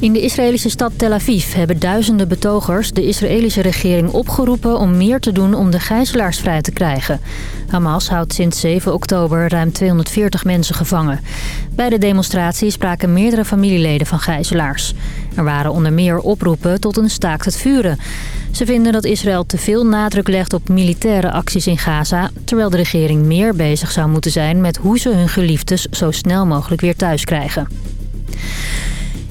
In de Israëlische stad Tel Aviv hebben duizenden betogers de Israëlische regering opgeroepen om meer te doen om de gijzelaars vrij te krijgen. Hamas houdt sinds 7 oktober ruim 240 mensen gevangen. Bij de demonstratie spraken meerdere familieleden van gijzelaars. Er waren onder meer oproepen tot een staakt het vuren. Ze vinden dat Israël te veel nadruk legt op militaire acties in Gaza... terwijl de regering meer bezig zou moeten zijn met hoe ze hun geliefdes zo snel mogelijk weer thuis krijgen.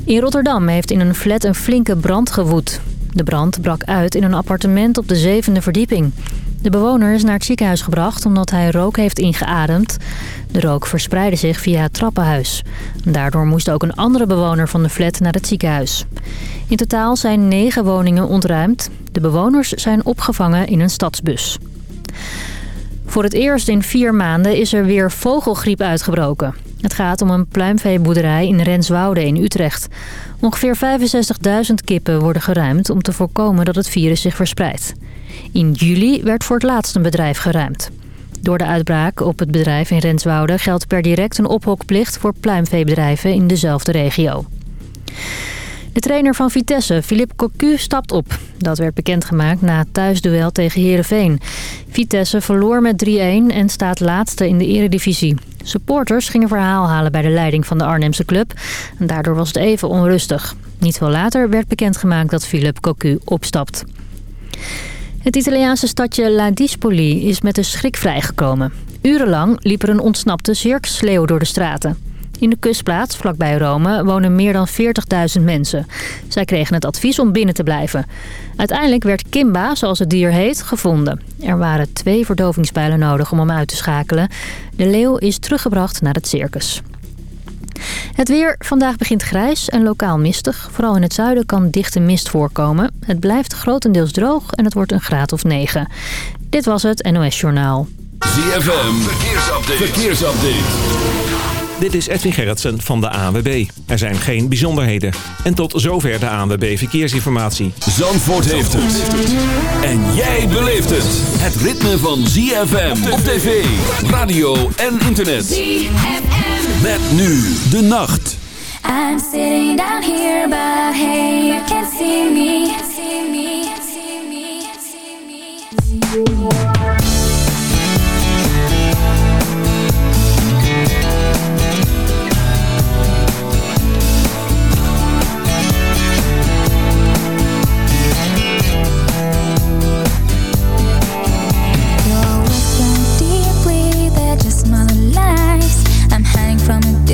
In Rotterdam heeft in een flat een flinke brand gewoed. De brand brak uit in een appartement op de zevende verdieping. De bewoner is naar het ziekenhuis gebracht omdat hij rook heeft ingeademd. De rook verspreidde zich via het trappenhuis. Daardoor moest ook een andere bewoner van de flat naar het ziekenhuis. In totaal zijn negen woningen ontruimd. De bewoners zijn opgevangen in een stadsbus. Voor het eerst in vier maanden is er weer vogelgriep uitgebroken. Het gaat om een pluimveeboerderij in Renswoude in Utrecht. Ongeveer 65.000 kippen worden geruimd om te voorkomen dat het virus zich verspreidt. In juli werd voor het laatst een bedrijf geruimd. Door de uitbraak op het bedrijf in Renswoude geldt per direct een ophokplicht voor pluimveebedrijven in dezelfde regio. De trainer van Vitesse, Philippe Cocu, stapt op. Dat werd bekendgemaakt na het thuisduel tegen Heerenveen. Vitesse verloor met 3-1 en staat laatste in de eredivisie. Supporters gingen verhaal halen bij de leiding van de Arnhemse club. En daardoor was het even onrustig. Niet veel later werd bekendgemaakt dat Philippe Cocu opstapt. Het Italiaanse stadje La Dispoli is met een schrik vrijgekomen. Urenlang liep er een ontsnapte circusleeuw door de straten. In de kustplaats, vlakbij Rome, wonen meer dan 40.000 mensen. Zij kregen het advies om binnen te blijven. Uiteindelijk werd Kimba, zoals het dier heet, gevonden. Er waren twee verdovingspijlen nodig om hem uit te schakelen. De leeuw is teruggebracht naar het circus. Het weer. Vandaag begint grijs en lokaal mistig. Vooral in het zuiden kan dichte mist voorkomen. Het blijft grotendeels droog en het wordt een graad of 9. Dit was het NOS Journaal. ZFM. Verkeersupdate. Verkeersupdate. Dit is Edwin Gerritsen van de ANWB. Er zijn geen bijzonderheden. En tot zover de ANWB Verkeersinformatie. Zandvoort heeft het. En jij beleeft het. Het ritme van ZFM op tv, radio en internet. ZFM. Met nu de nacht. I'm sitting down here, but hey, you can't see me. See me, see me, see me.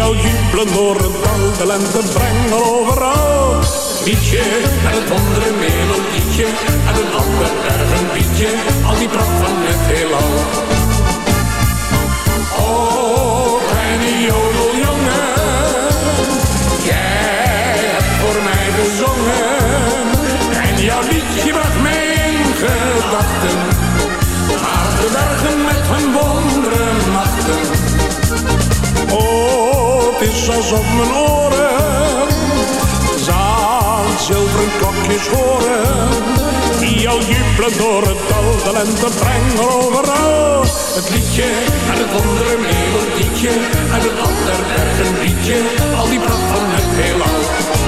jou jubelen door het De lente brengen overal. Liedje en het andere melodietje. En een ander erg een liedje Al die pracht van het heelal als op mijn oren. Zaan zilveren klokjes horen. Die al jubelen door het dal. De lente brengen overal. Het liedje en het andere een liedje En het ander een liedje. Al die pracht van het heelal.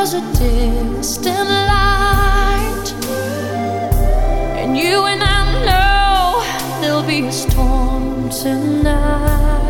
there's a distant light, and you and I know there'll be a storm tonight.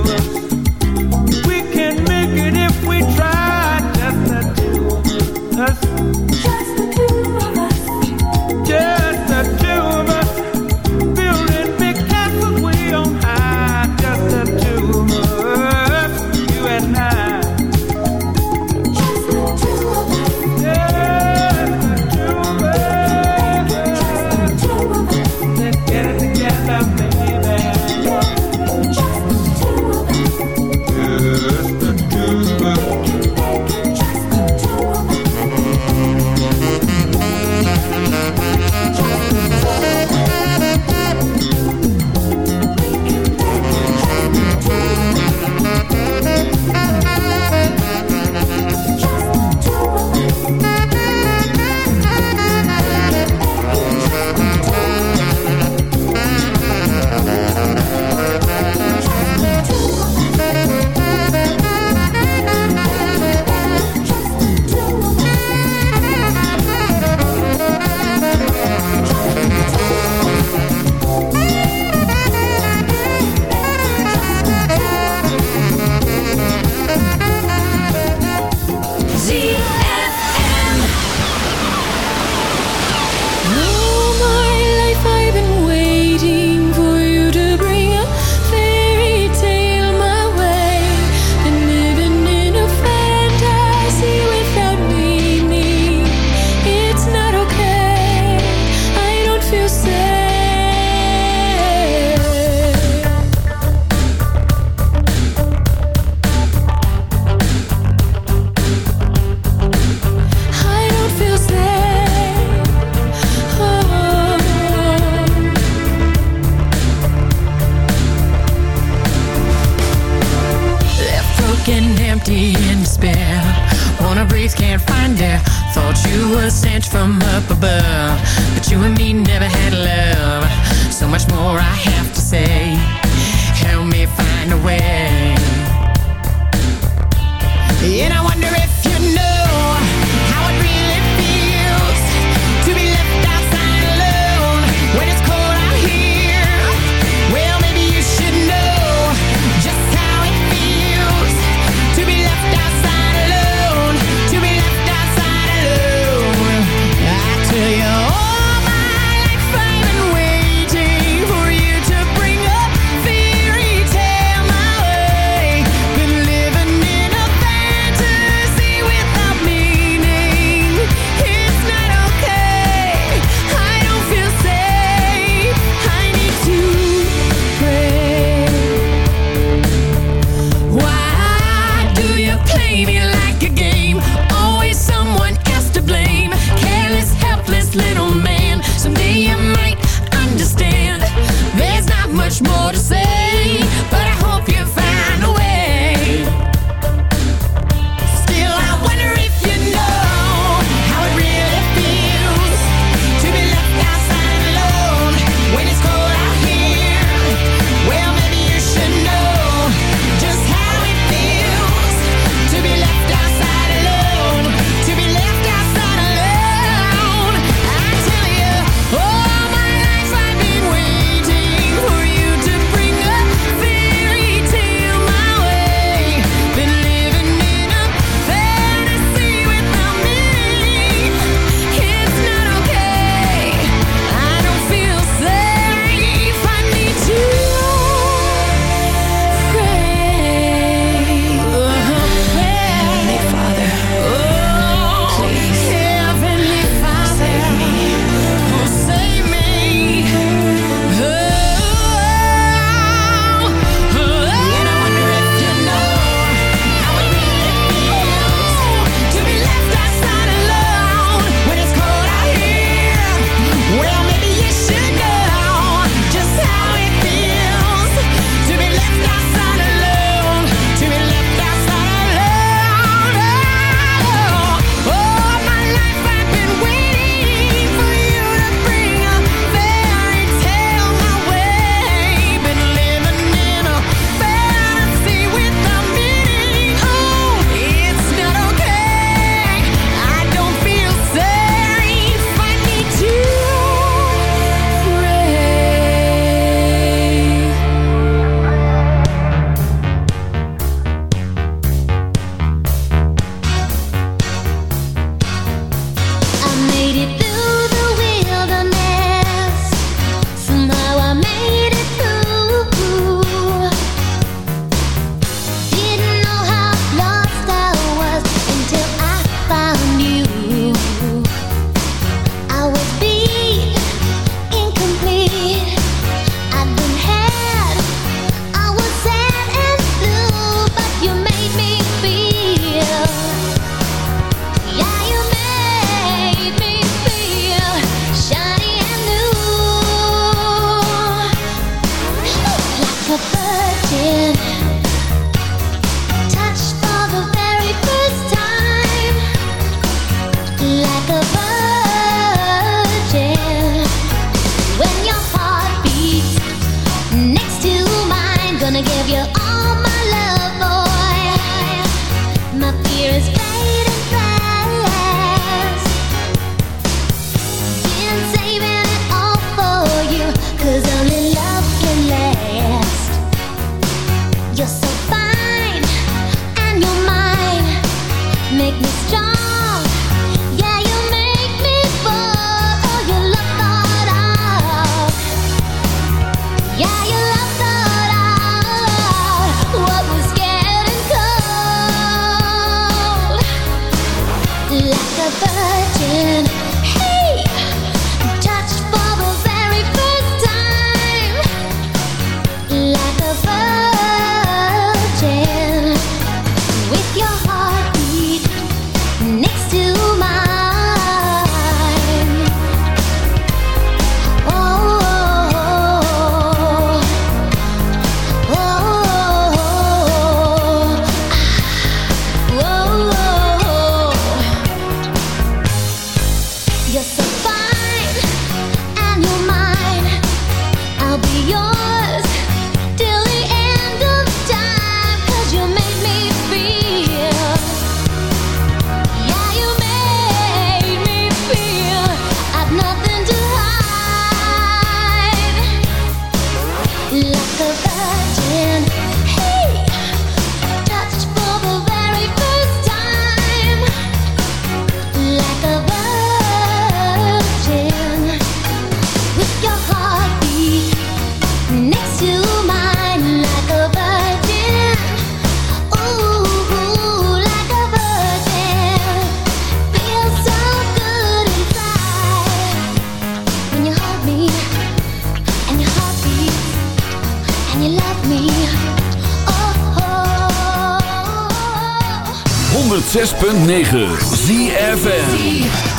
106.9 ZFN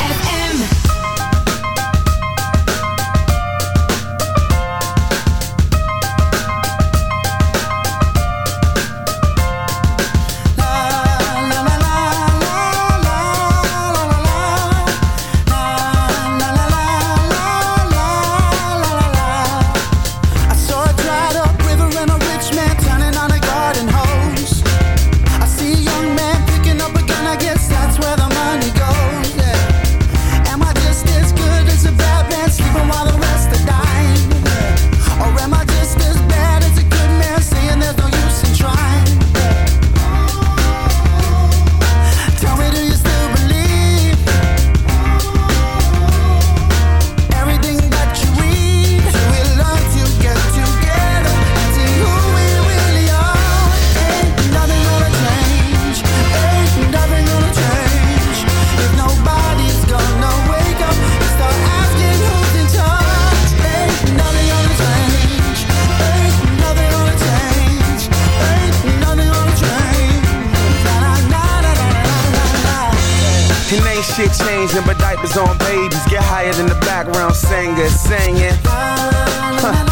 Shit changing, my diapers on babies. Get higher than the background singer singing. Huh.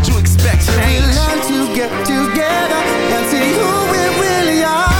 what you expect change. We learn to get together and see who we really are.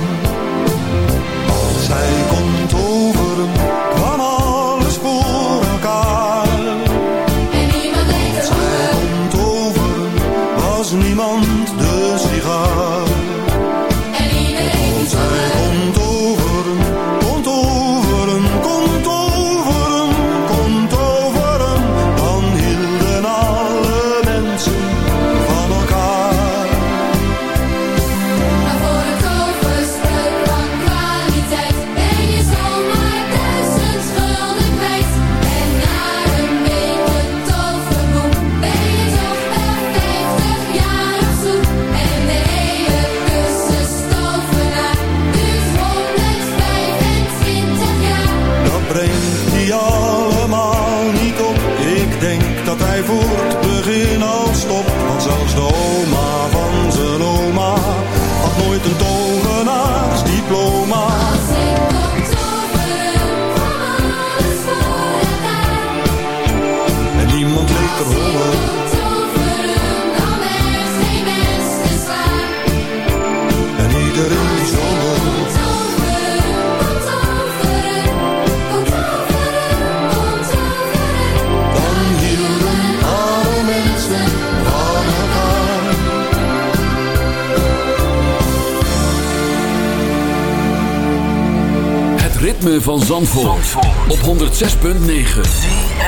van Zandvoort, op 106.9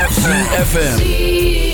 CFFM